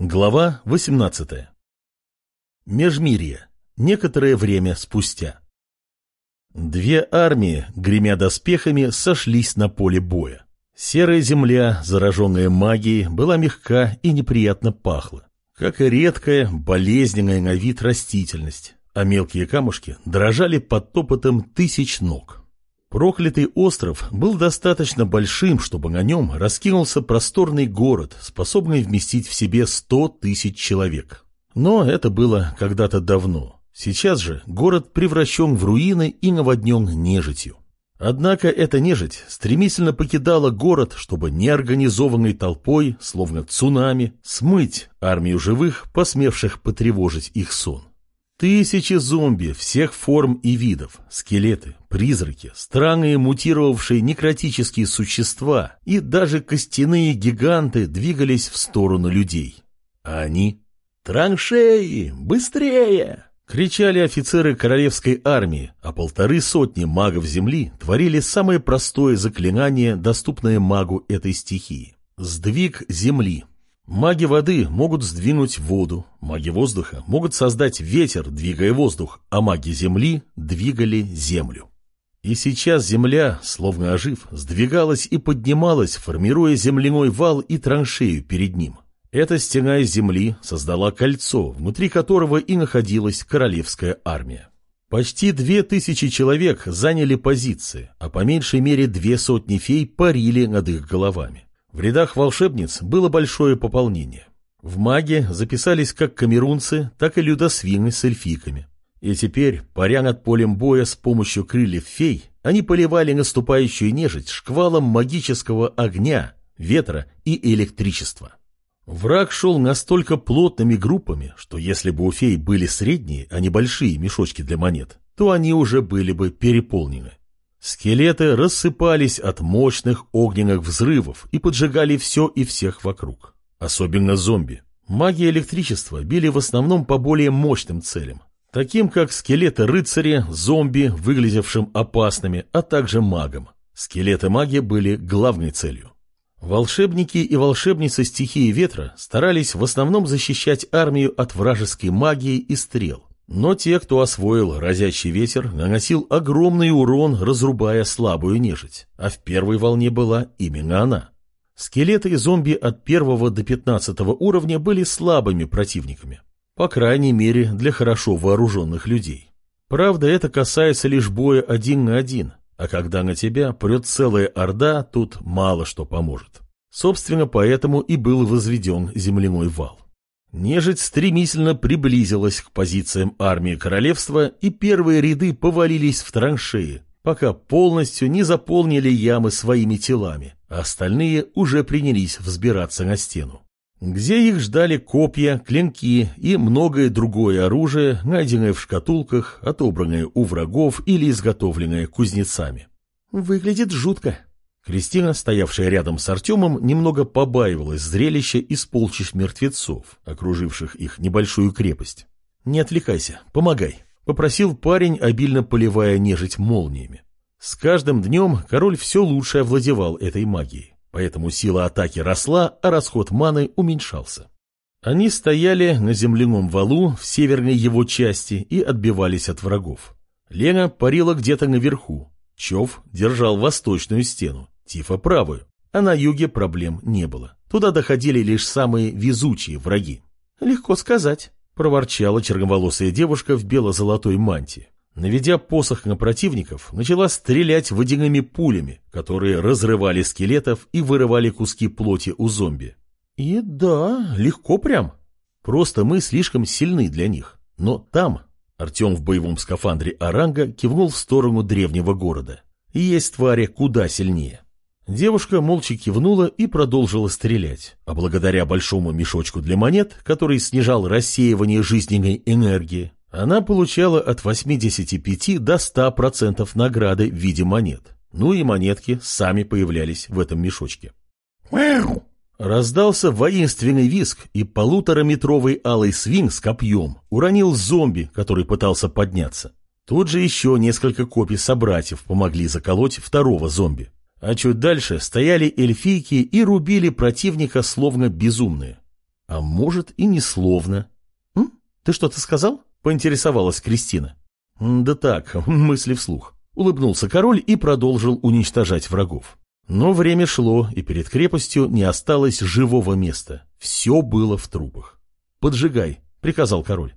Глава 18. Межмирье. Некоторое время спустя. Две армии, гремя доспехами, сошлись на поле боя. Серая земля, зараженная магией, была мягка и неприятно пахла, как и редкая, болезненная на вид растительность, а мелкие камушки дрожали под топотом тысяч ног. Проклятый остров был достаточно большим, чтобы на нем раскинулся просторный город, способный вместить в себе сто тысяч человек. Но это было когда-то давно. Сейчас же город превращен в руины и наводнен нежитью. Однако эта нежить стремительно покидала город, чтобы неорганизованной толпой, словно цунами, смыть армию живых, посмевших потревожить их сон. Тысячи зомби всех форм и видов, скелеты, призраки, странные мутировавшие некротические существа и даже костяные гиганты двигались в сторону людей. А они... «Траншеи! Быстрее!» Кричали офицеры королевской армии, а полторы сотни магов Земли творили самое простое заклинание, доступное магу этой стихии. Сдвиг Земли. Маги воды могут сдвинуть воду, маги воздуха могут создать ветер, двигая воздух, а маги земли двигали землю. И сейчас земля, словно ожив, сдвигалась и поднималась, формируя земляной вал и траншею перед ним. Эта стена из земли создала кольцо, внутри которого и находилась королевская армия. Почти две тысячи человек заняли позиции, а по меньшей мере две сотни фей парили над их головами. В рядах волшебниц было большое пополнение. В маге записались как камерунцы, так и людосвины с эльфиками. И теперь, паря над полем боя с помощью крыльев фей, они поливали наступающую нежить шквалом магического огня, ветра и электричества. Враг шел настолько плотными группами, что если бы у фей были средние, а не большие мешочки для монет, то они уже были бы переполнены. Скелеты рассыпались от мощных огненных взрывов и поджигали все и всех вокруг. Особенно зомби. Маги электричества били в основном по более мощным целям, таким как скелеты рыцаря, зомби, выглядевшим опасными, а также магам. Скелеты маги были главной целью. Волшебники и волшебницы стихии ветра старались в основном защищать армию от вражеской магии и стрел. Но те, кто освоил разящий ветер, наносил огромный урон, разрубая слабую нежить, а в первой волне была именно она. Скелеты и зомби от первого до пятнадцатого уровня были слабыми противниками, по крайней мере для хорошо вооруженных людей. Правда, это касается лишь боя один на один, а когда на тебя прет целая орда, тут мало что поможет. Собственно, поэтому и был возведен земляной вал. Нежить стремительно приблизилась к позициям армии королевства, и первые ряды повалились в траншеи, пока полностью не заполнили ямы своими телами, а остальные уже принялись взбираться на стену. Где их ждали копья, клинки и многое другое оружие, найденное в шкатулках, отобранное у врагов или изготовленное кузнецами. «Выглядит жутко», Кристина, стоявшая рядом с Артемом, немного побаивалась зрелища из полчищ мертвецов, окруживших их небольшую крепость. «Не отвлекайся, помогай», — попросил парень, обильно поливая нежить молниями. С каждым днем король все лучше овладевал этой магией, поэтому сила атаки росла, а расход маны уменьшался. Они стояли на земляном валу в северной его части и отбивались от врагов. Лена парила где-то наверху, Чов держал восточную стену, Тифа правую, а на юге проблем не было. Туда доходили лишь самые везучие враги. «Легко сказать», — проворчала черноволосая девушка в бело-золотой мантии. Наведя посох на противников, начала стрелять водяными пулями, которые разрывали скелетов и вырывали куски плоти у зомби. И да, легко прям. Просто мы слишком сильны для них. Но там... Артем в боевом скафандре Оранга кивнул в сторону древнего города. Есть твари куда сильнее. Девушка молча кивнула и продолжила стрелять, а благодаря большому мешочку для монет, который снижал рассеивание жизненной энергии, она получала от 85 до 100% награды в виде монет. Ну и монетки сами появлялись в этом мешочке. «Мяу!» Раздался воинственный виск, и полутораметровый алый свин с копьем уронил зомби, который пытался подняться. Тут же еще несколько копий собратьев помогли заколоть второго зомби. А чуть дальше стояли эльфийки и рубили противника словно безумные. а может и не словно. «М? Ты что-то сказал?» — поинтересовалась Кристина. «Да так, мысли вслух». Улыбнулся король и продолжил уничтожать врагов. Но время шло, и перед крепостью не осталось живого места. Все было в трупах. «Поджигай», — приказал король.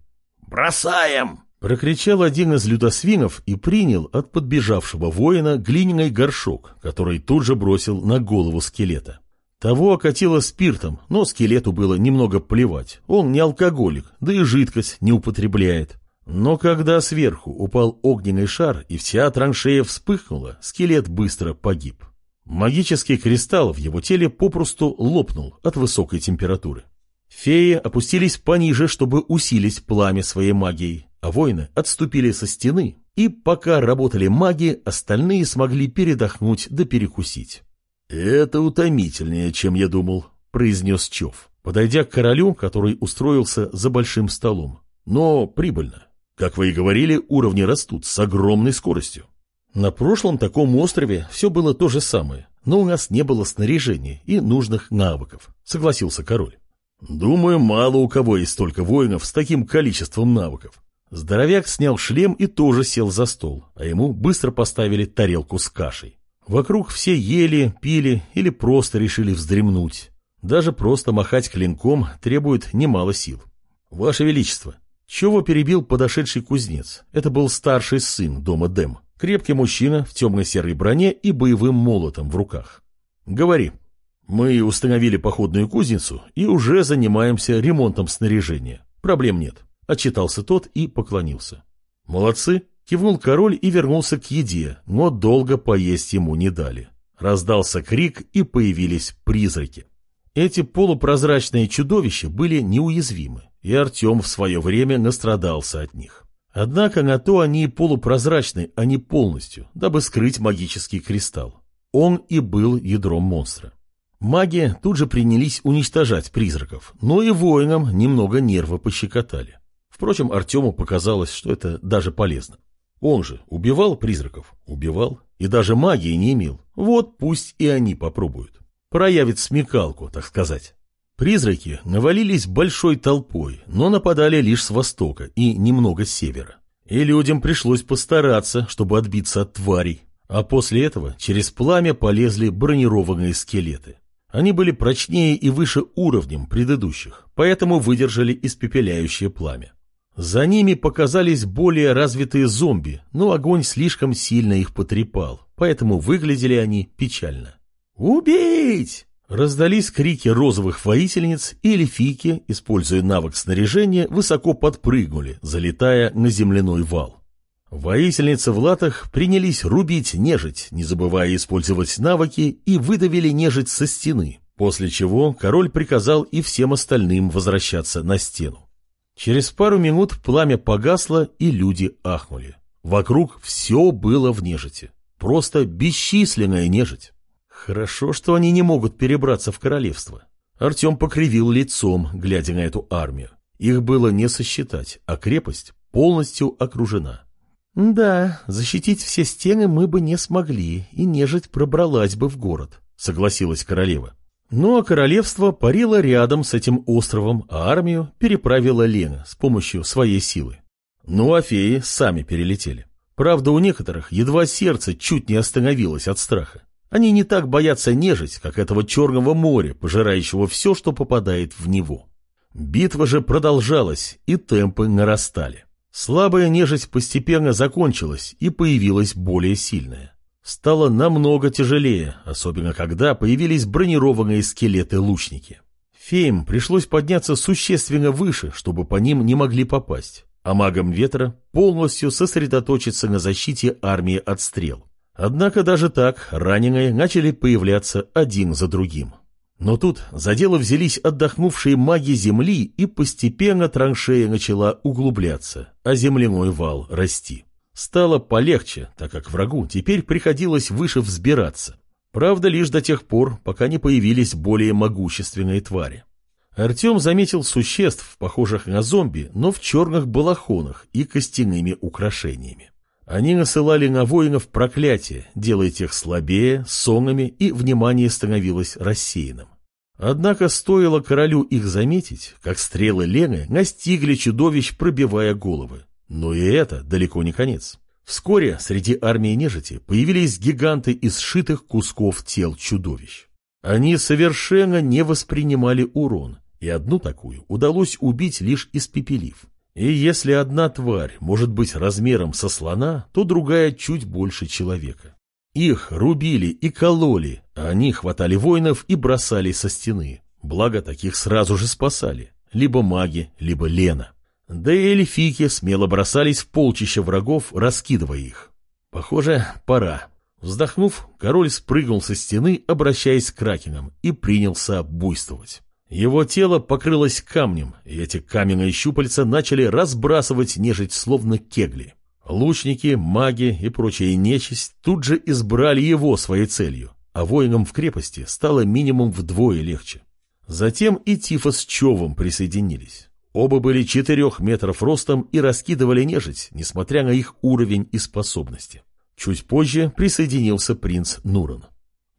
«Бросаем!» — прокричал один из людосвинов и принял от подбежавшего воина глиняный горшок, который тут же бросил на голову скелета. Того окатило спиртом, но скелету было немного плевать. Он не алкоголик, да и жидкость не употребляет. Но когда сверху упал огненный шар и вся траншея вспыхнула, скелет быстро погиб. Магический кристалл в его теле попросту лопнул от высокой температуры. Феи опустились пониже, чтобы усилить пламя своей магией, а воины отступили со стены, и пока работали маги, остальные смогли передохнуть да перекусить. «Это утомительнее, чем я думал», — произнес Чов, подойдя к королю, который устроился за большим столом. «Но прибыльно. Как вы и говорили, уровни растут с огромной скоростью». На прошлом таком острове все было то же самое, но у нас не было снаряжения и нужных навыков, согласился король. Думаю, мало у кого есть столько воинов с таким количеством навыков. Здоровяк снял шлем и тоже сел за стол, а ему быстро поставили тарелку с кашей. Вокруг все ели, пили или просто решили вздремнуть. Даже просто махать клинком требует немало сил. Ваше Величество, чего перебил подошедший кузнец? Это был старший сын дома Дэм. Крепкий мужчина в темно-серой броне и боевым молотом в руках. Говори. Мы установили походную кузницу и уже занимаемся ремонтом снаряжения. Проблем нет. Отчитался тот и поклонился. Молодцы. Кивнул король и вернулся к еде, но долго поесть ему не дали. Раздался крик, и появились призраки. Эти полупрозрачные чудовища были неуязвимы, и Артем в свое время настрадался от них. Однако на то они полупрозрачны, а не полностью, дабы скрыть магический кристалл. Он и был ядром монстра. Маги тут же принялись уничтожать призраков, но и воинам немного нервы пощекотали. Впрочем, Артему показалось, что это даже полезно. Он же убивал призраков, убивал, и даже магии не имел. Вот пусть и они попробуют. Проявит смекалку, так сказать. Призраки навалились большой толпой, но нападали лишь с востока и немного с севера. И людям пришлось постараться, чтобы отбиться от тварей. А после этого через пламя полезли бронированные скелеты. Они были прочнее и выше уровнем предыдущих, поэтому выдержали испепеляющее пламя. За ними показались более развитые зомби, но огонь слишком сильно их потрепал, поэтому выглядели они печально. «Убить!» Раздались крики розовых воительниц, и эльфийки, используя навык снаряжения, высоко подпрыгнули, залетая на земляной вал. Воительницы в латах принялись рубить нежить, не забывая использовать навыки, и выдавили нежить со стены, после чего король приказал и всем остальным возвращаться на стену. Через пару минут пламя погасло, и люди ахнули. Вокруг все было в нежити. Просто бесчисленная нежить. Хорошо, что они не могут перебраться в королевство. Артем покривил лицом, глядя на эту армию. Их было не сосчитать, а крепость полностью окружена. «Да, защитить все стены мы бы не смогли, и нежить пробралась бы в город», — согласилась королева. Ну а королевство парило рядом с этим островом, а армию переправила Лена с помощью своей силы. Ну а феи сами перелетели. Правда, у некоторых едва сердце чуть не остановилось от страха. Они не так боятся нежить, как этого черного моря, пожирающего все, что попадает в него. Битва же продолжалась, и темпы нарастали. Слабая нежить постепенно закончилась, и появилась более сильная стало намного тяжелее, особенно когда появились бронированные скелеты-лучники. Феям пришлось подняться существенно выше, чтобы по ним не могли попасть, а магам ветра полностью сосредоточиться на защите армии от стрел. Однако даже так раненые начали появляться один за другим. Но тут за дело взялись отдохнувшие маги земли, и постепенно траншея начала углубляться, а земляной вал расти. Стало полегче, так как врагу теперь приходилось выше взбираться. Правда, лишь до тех пор, пока не появились более могущественные твари. Артем заметил существ, похожих на зомби, но в черных балахонах и костяными украшениями. Они насылали на воинов проклятие, делая тех слабее, сонными, и внимание становилось рассеянным. Однако стоило королю их заметить, как стрелы Лены настигли чудовищ, пробивая головы. Но и это далеко не конец. Вскоре среди армии нежити появились гиганты из сшитых кусков тел чудовищ. Они совершенно не воспринимали урон, и одну такую удалось убить лишь испепелив. И если одна тварь может быть размером со слона, то другая чуть больше человека. Их рубили и кололи, а они хватали воинов и бросали со стены. Благо таких сразу же спасали. Либо маги, либо Лена. Да и эльфики смело бросались в полчища врагов, раскидывая их. Похоже, пора. Вздохнув, король спрыгнул со стены, обращаясь к кракенам, и принялся буйствовать. Его тело покрылось камнем, и эти каменные щупальца начали разбрасывать нежить словно кегли. Лучники, маги и прочая нечисть тут же избрали его своей целью, а воинам в крепости стало минимум вдвое легче. Затем и Тифа с Човом присоединились. Оба были четырех метров ростом и раскидывали нежить, несмотря на их уровень и способности. Чуть позже присоединился принц Нуран.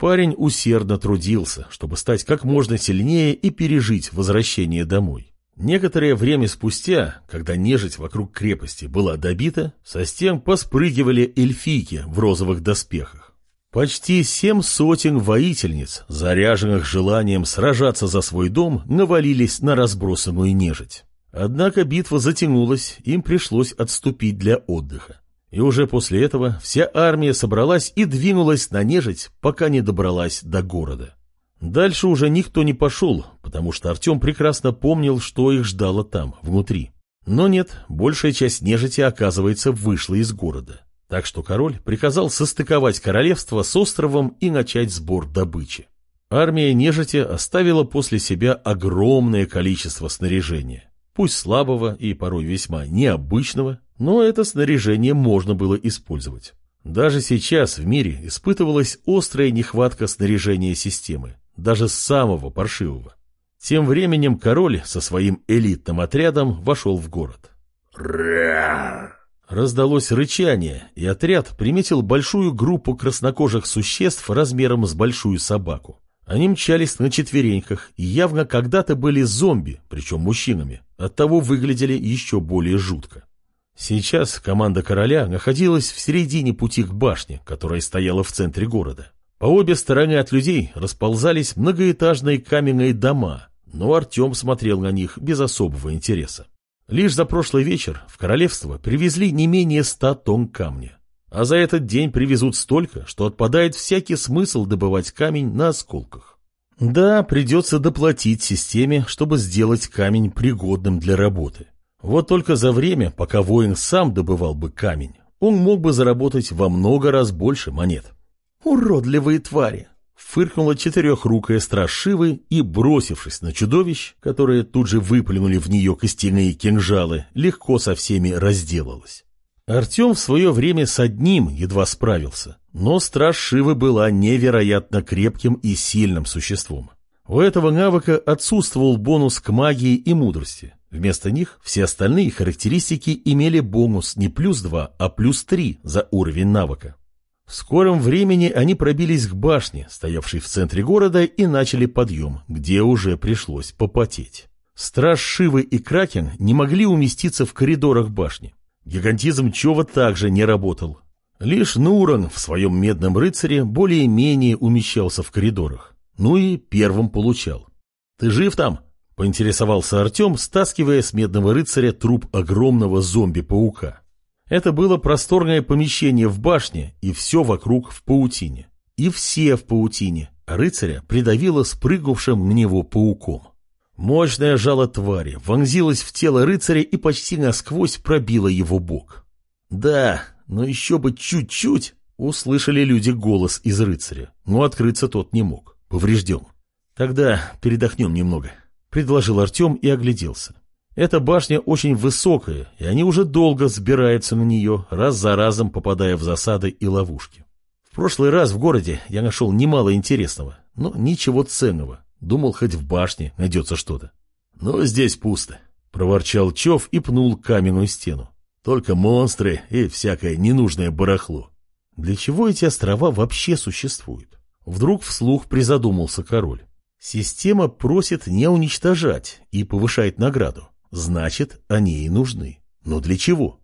Парень усердно трудился, чтобы стать как можно сильнее и пережить возвращение домой. Некоторое время спустя, когда нежить вокруг крепости была добита, со стен поспрыгивали эльфийки в розовых доспехах. Почти семь сотен воительниц, заряженных желанием сражаться за свой дом, навалились на разбросанную нежить. Однако битва затянулась, им пришлось отступить для отдыха. И уже после этого вся армия собралась и двинулась на нежить, пока не добралась до города. Дальше уже никто не пошел, потому что Артем прекрасно помнил, что их ждало там, внутри. Но нет, большая часть нежити, оказывается, вышла из города. Так что король приказал состыковать королевство с островом и начать сбор добычи. Армия нежити оставила после себя огромное количество снаряжения. Пусть слабого и порой весьма необычного, но это снаряжение можно было использовать. Даже сейчас в мире испытывалась острая нехватка снаряжения системы, даже самого паршивого. Тем временем король со своим элитным отрядом вошел в город. Раздалось рычание, и отряд приметил большую группу краснокожих существ размером с большую собаку. Они мчались на четвереньках и явно когда-то были зомби, причем мужчинами, оттого выглядели еще более жутко. Сейчас команда короля находилась в середине пути к башне, которая стояла в центре города. По обе стороны от людей расползались многоэтажные каменные дома, но Артем смотрел на них без особого интереса. Лишь за прошлый вечер в королевство привезли не менее ста тонн камня. А за этот день привезут столько, что отпадает всякий смысл добывать камень на осколках. Да, придется доплатить системе, чтобы сделать камень пригодным для работы. Вот только за время, пока воин сам добывал бы камень, он мог бы заработать во много раз больше монет. «Уродливые твари!» Фыркнула четырехрукая страж и, бросившись на чудовищ, которые тут же выплюнули в нее костяные кинжалы, легко со всеми разделалась. Артем в свое время с одним едва справился, но страж Шивы была невероятно крепким и сильным существом. У этого навыка отсутствовал бонус к магии и мудрости. Вместо них все остальные характеристики имели бонус не плюс 2, а плюс 3 за уровень навыка. В скором времени они пробились к башне, стоявшей в центре города, и начали подъем, где уже пришлось попотеть. Страж Шивы и Кракен не могли уместиться в коридорах башни. Гигантизм Чова также не работал. Лишь Нуран в своем медном рыцаре более-менее умещался в коридорах. Ну и первым получал. «Ты жив там?» — поинтересовался Артем, стаскивая с медного рыцаря труп огромного зомби-паука. Это было просторное помещение в башне, и все вокруг в паутине. И все в паутине, рыцаря придавило спрыгнувшим на него пауком. Мощное жало твари вонзилось в тело рыцаря и почти насквозь пробило его бок. «Да, но еще бы чуть-чуть!» — услышали люди голос из рыцаря, но открыться тот не мог, поврежден. «Тогда передохнем немного», — предложил Артем и огляделся. Эта башня очень высокая, и они уже долго взбираются на нее, раз за разом попадая в засады и ловушки. В прошлый раз в городе я нашел немало интересного, но ничего ценного. Думал, хоть в башне найдется что-то. Но здесь пусто, — проворчал Чов и пнул каменную стену. Только монстры и всякое ненужное барахло. Для чего эти острова вообще существуют? Вдруг вслух призадумался король. Система просит не уничтожать и повышает награду. Значит, они и нужны. Но для чего?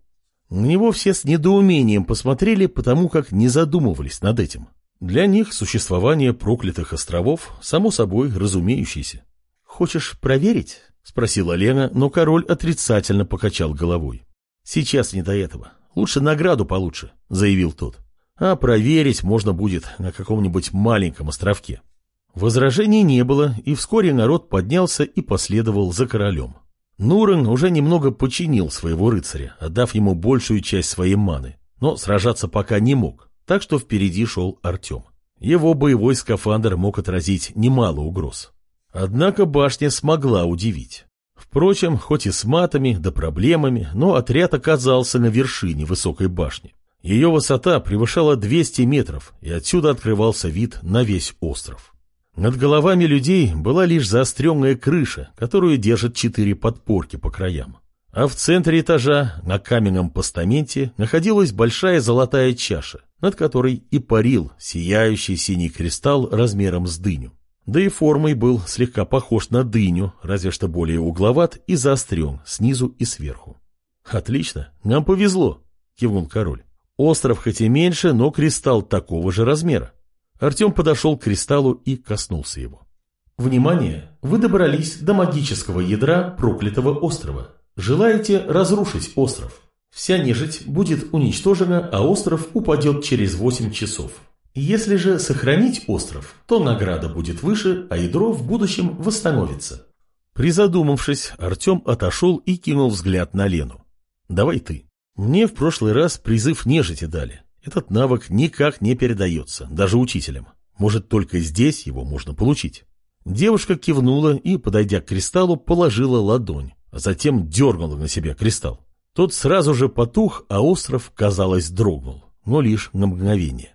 На него все с недоумением посмотрели, потому как не задумывались над этим. Для них существование проклятых островов само собой разумеющееся. «Хочешь проверить?» — спросила Лена, но король отрицательно покачал головой. «Сейчас не до этого. Лучше награду получше», — заявил тот. «А проверить можно будет на каком-нибудь маленьком островке». Возражений не было, и вскоре народ поднялся и последовал за королем. Нурен уже немного починил своего рыцаря, отдав ему большую часть своей маны, но сражаться пока не мог, так что впереди шел Артем. Его боевой скафандр мог отразить немало угроз. Однако башня смогла удивить. Впрочем, хоть и с матами да проблемами, но отряд оказался на вершине высокой башни. Ее высота превышала 200 метров, и отсюда открывался вид на весь остров. Над головами людей была лишь заостренная крыша, которую держат четыре подпорки по краям. А в центре этажа, на каменном постаменте, находилась большая золотая чаша, над которой и парил сияющий синий кристалл размером с дыню. Да и формой был слегка похож на дыню, разве что более угловат и заострен снизу и сверху. «Отлично, нам повезло», — кивнул король. «Остров хоть и меньше, но кристалл такого же размера. Артем подошел к кристаллу и коснулся его. Внимание! Вы добрались до магического ядра проклятого острова. Желаете разрушить остров? Вся нежить будет уничтожена, а остров упадет через 8 часов. Если же сохранить остров, то награда будет выше, а ядро в будущем восстановится. Призадумавшись, Артем отошел и кинул взгляд на Лену. «Давай ты. Мне в прошлый раз призыв нежити дали. Этот навык никак не передается, даже учителям. Может, только здесь его можно получить. Девушка кивнула и, подойдя к кристаллу, положила ладонь, а затем дернула на себя кристалл. Тот сразу же потух, а остров, казалось, дрогнул, но лишь на мгновение.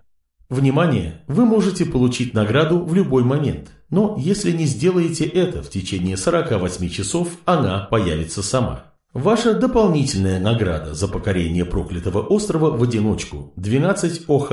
Внимание! Вы можете получить награду в любой момент, но если не сделаете это в течение 48 часов, она появится сама. Ваша дополнительная награда за покорение проклятого острова в одиночку – 12 ОХ.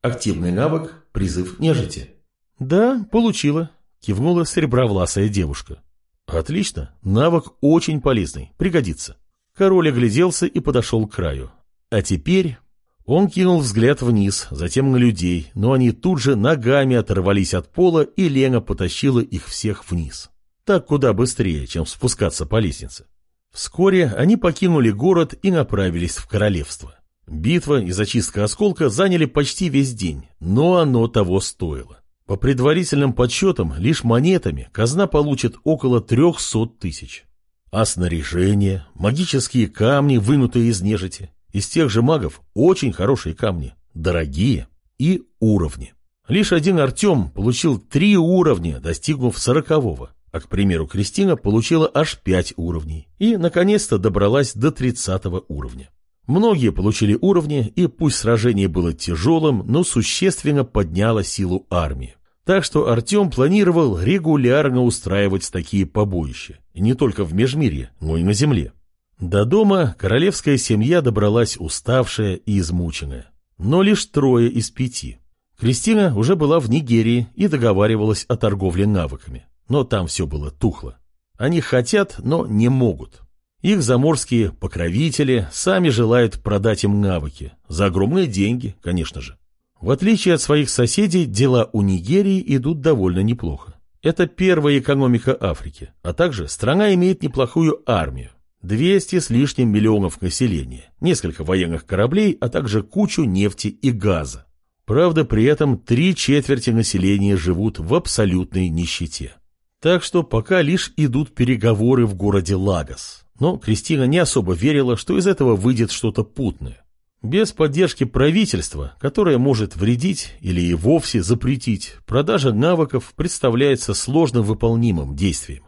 Активный навык – призыв нежити. Да, получила, кивнула серебровласая девушка. Отлично, навык очень полезный, пригодится. Король огляделся и подошел к краю. А теперь... Он кинул взгляд вниз, затем на людей, но они тут же ногами оторвались от пола, и Лена потащила их всех вниз. Так куда быстрее, чем спускаться по лестнице. Вскоре они покинули город и направились в королевство. Битва и зачистка осколка заняли почти весь день, но оно того стоило. По предварительным подсчетам, лишь монетами казна получит около 300 тысяч. А снаряжение, магические камни, вынутые из нежити, из тех же магов очень хорошие камни, дорогие и уровни. Лишь один Артем получил три уровня, достигнув сорокового. А, к примеру, Кристина получила аж 5 уровней и, наконец-то, добралась до 30 уровня. Многие получили уровни, и пусть сражение было тяжелым, но существенно подняло силу армии. Так что Артем планировал регулярно устраивать такие побоища, не только в Межмирье, но и на земле. До дома королевская семья добралась уставшая и измученная, но лишь трое из пяти. Кристина уже была в Нигерии и договаривалась о торговле навыками но там все было тухло. Они хотят, но не могут. Их заморские покровители сами желают продать им навыки. За огромные деньги, конечно же. В отличие от своих соседей, дела у Нигерии идут довольно неплохо. Это первая экономика Африки, а также страна имеет неплохую армию. 200 с лишним миллионов населения, несколько военных кораблей, а также кучу нефти и газа. Правда, при этом три четверти населения живут в абсолютной нищете. Так что пока лишь идут переговоры в городе Лагос. Но Кристина не особо верила, что из этого выйдет что-то путное. Без поддержки правительства, которое может вредить или и вовсе запретить, продажа навыков представляется сложно выполнимым действием.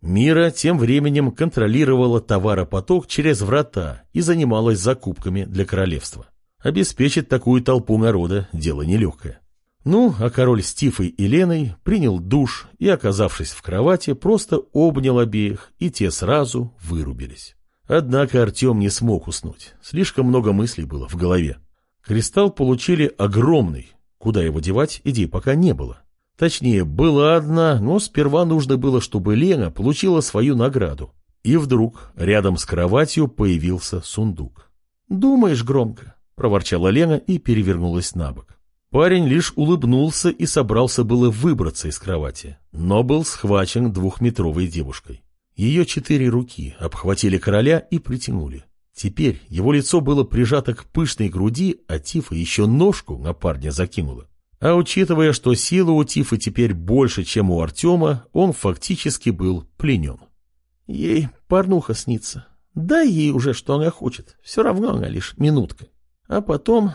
Мира тем временем контролировала товаропоток через врата и занималась закупками для королевства. Обеспечить такую толпу народа – дело нелегкое. Ну, а король с Тифой и Леной принял душ и, оказавшись в кровати, просто обнял обеих, и те сразу вырубились. Однако Артем не смог уснуть, слишком много мыслей было в голове. Кристалл получили огромный, куда его девать идей пока не было. Точнее, была одна, но сперва нужно было, чтобы Лена получила свою награду. И вдруг рядом с кроватью появился сундук. «Думаешь громко», — проворчала Лена и перевернулась на бок. Парень лишь улыбнулся и собрался было выбраться из кровати, но был схвачен двухметровой девушкой. Ее четыре руки обхватили короля и притянули. Теперь его лицо было прижато к пышной груди, а Тифа еще ножку на парня закинула. А учитывая, что сила у Тифа теперь больше, чем у Артема, он фактически был пленен. Ей порнуха снится. Дай ей уже, что она хочет. Все равно она лишь минутка. А потом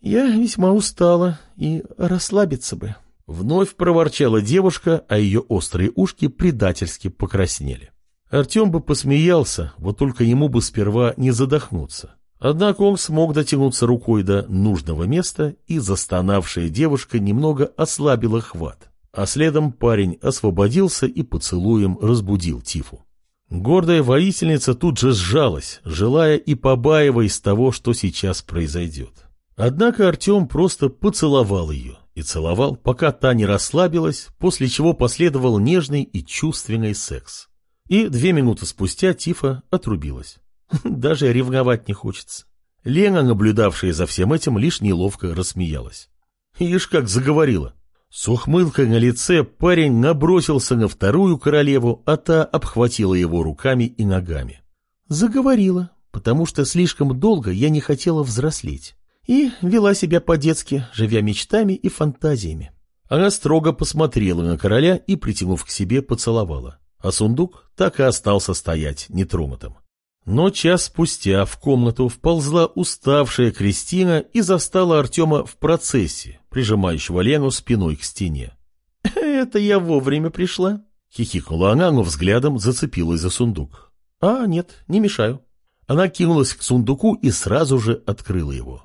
я весьма устала и расслабиться бы. Вновь проворчала девушка, а ее острые ушки предательски покраснели. Артем бы посмеялся, вот только ему бы сперва не задохнуться. Однако он смог дотянуться рукой до нужного места, и застонавшая девушка немного ослабила хват. А следом парень освободился и поцелуем разбудил Тифу. Гордая воительница тут же сжалась, желая и побаиваясь того, что сейчас произойдет. Однако Артем просто поцеловал ее и целовал, пока та не расслабилась, после чего последовал нежный и чувственный секс. И две минуты спустя Тифа отрубилась. Даже ревновать не хочется. Лена, наблюдавшая за всем этим, лишь неловко рассмеялась. Ишь как заговорила. С ухмылкой на лице парень набросился на вторую королеву, а та обхватила его руками и ногами. Заговорила, потому что слишком долго я не хотела взрослеть. И вела себя по-детски, живя мечтами и фантазиями. Она строго посмотрела на короля и, притянув к себе, поцеловала а сундук так и остался стоять нетронутым. Но час спустя в комнату вползла уставшая Кристина и застала Артема в процессе, прижимающего Лену спиной к стене. «Это я вовремя пришла», — хихикнула она, но взглядом зацепилась за сундук. «А, нет, не мешаю». Она кинулась к сундуку и сразу же открыла его.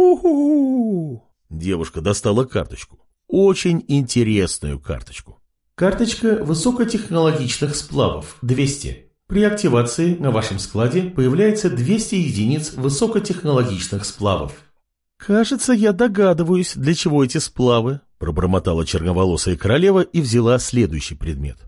«У-ху-ху!» Девушка достала карточку. Очень интересную карточку. Карточка высокотехнологичных сплавов 200. При активации на вашем складе появляется 200 единиц высокотехнологичных сплавов. «Кажется, я догадываюсь, для чего эти сплавы», – пробормотала черноволосая королева и взяла следующий предмет.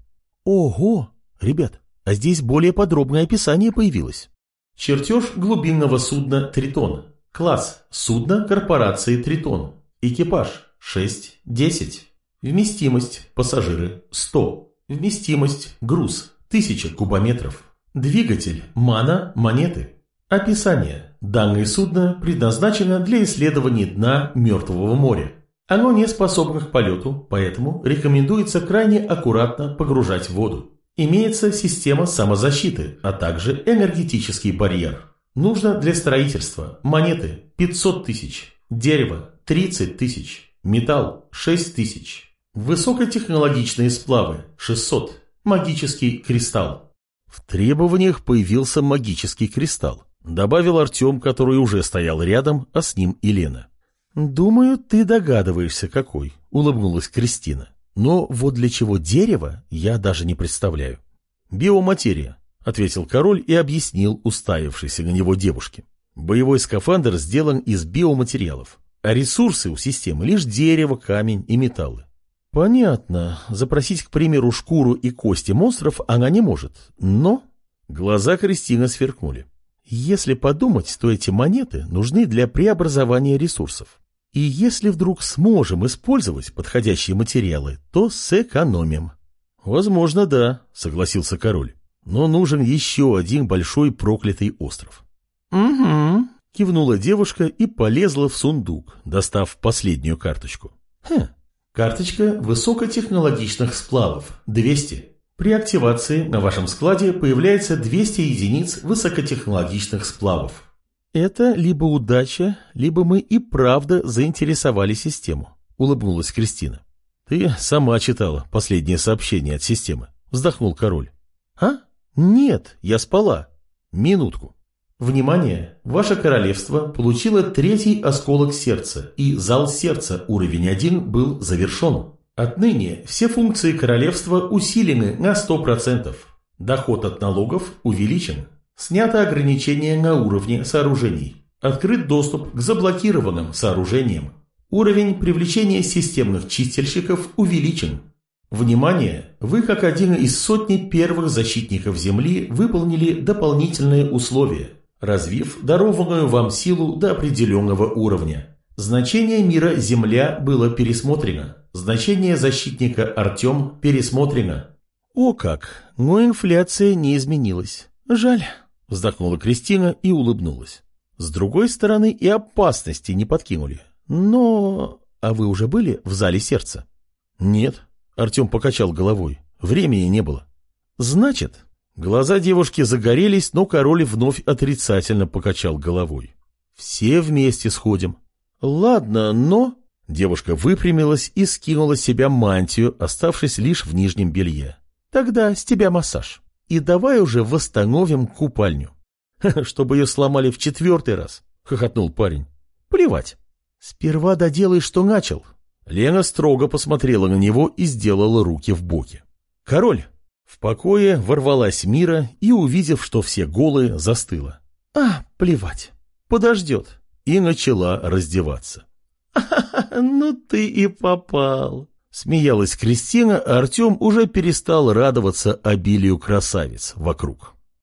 «Ого! Ребят, а здесь более подробное описание появилось. Чертеж глубинного судна «Тритон». Класс – судно корпорации «Тритон». Экипаж – 6-10. Вместимость пассажиры 100. Вместимость груз 1000 кубометров. Двигатель мана монеты. Описание. Данное судно предназначено для исследования дна Мертвого моря. Оно не способно к полету, поэтому рекомендуется крайне аккуратно погружать в воду. Имеется система самозащиты, а также энергетический барьер. Нужно для строительства монеты 500 тысяч, дерево 30 тысяч, металл 6 тысяч, Высокотехнологичные сплавы – 600. Магический кристалл. В требованиях появился магический кристалл. Добавил Артем, который уже стоял рядом, а с ним и Лена. «Думаю, ты догадываешься, какой», — улыбнулась Кристина. «Но вот для чего дерево, я даже не представляю». «Биоматерия», — ответил король и объяснил уставившейся на него девушке. «Боевой скафандр сделан из биоматериалов, а ресурсы у системы лишь дерево, камень и металлы. Понятно. Запросить, к примеру, шкуру и кости монстров она не может. Но... Глаза Кристины сверкнули. Если подумать, то эти монеты нужны для преобразования ресурсов. И если вдруг сможем использовать подходящие материалы, то сэкономим. Возможно, да, согласился король. Но нужен еще один большой проклятый остров. Угу, кивнула девушка и полезла в сундук, достав последнюю карточку. Хм, Карточка высокотехнологичных сплавов 200. При активации на вашем складе появляется 200 единиц высокотехнологичных сплавов. Это либо удача, либо мы и правда заинтересовали систему, улыбнулась Кристина. Ты сама читала последнее сообщение от системы, вздохнул король. А? Нет, я спала. Минутку. Внимание! Ваше королевство получило третий осколок сердца, и зал сердца уровень 1 был завершен. Отныне все функции королевства усилены на 100%. Доход от налогов увеличен. Снято ограничение на уровне сооружений. Открыт доступ к заблокированным сооружениям. Уровень привлечения системных чистильщиков увеличен. Внимание! Вы, как один из сотни первых защитников Земли, выполнили дополнительные условия, развив дарованную вам силу до определенного уровня. Значение мира Земля было пересмотрено. Значение защитника Артем пересмотрено. О как! Но инфляция не изменилась. Жаль. Вздохнула Кристина и улыбнулась. С другой стороны, и опасности не подкинули. Но... А вы уже были в зале сердца? Нет. Артем покачал головой. Времени не было. Значит... Глаза девушки загорелись, но король вновь отрицательно покачал головой. Все вместе сходим. Ладно, но... Девушка выпрямилась и скинула с себя мантию, оставшись лишь в нижнем белье. Тогда с тебя массаж. И давай уже восстановим купальню. Чтобы ее сломали в четвертый раз, хохотнул парень. Плевать. Сперва доделай, что начал. Лена строго посмотрела на него и сделала руки в боки. Король. В покое ворвалась Мира и, увидев, что все голые, застыла. А, плевать. Подождет. И начала раздеваться. ну ты и попал. Смеялась Кристина, а Артем уже перестал радоваться обилию красавиц вокруг.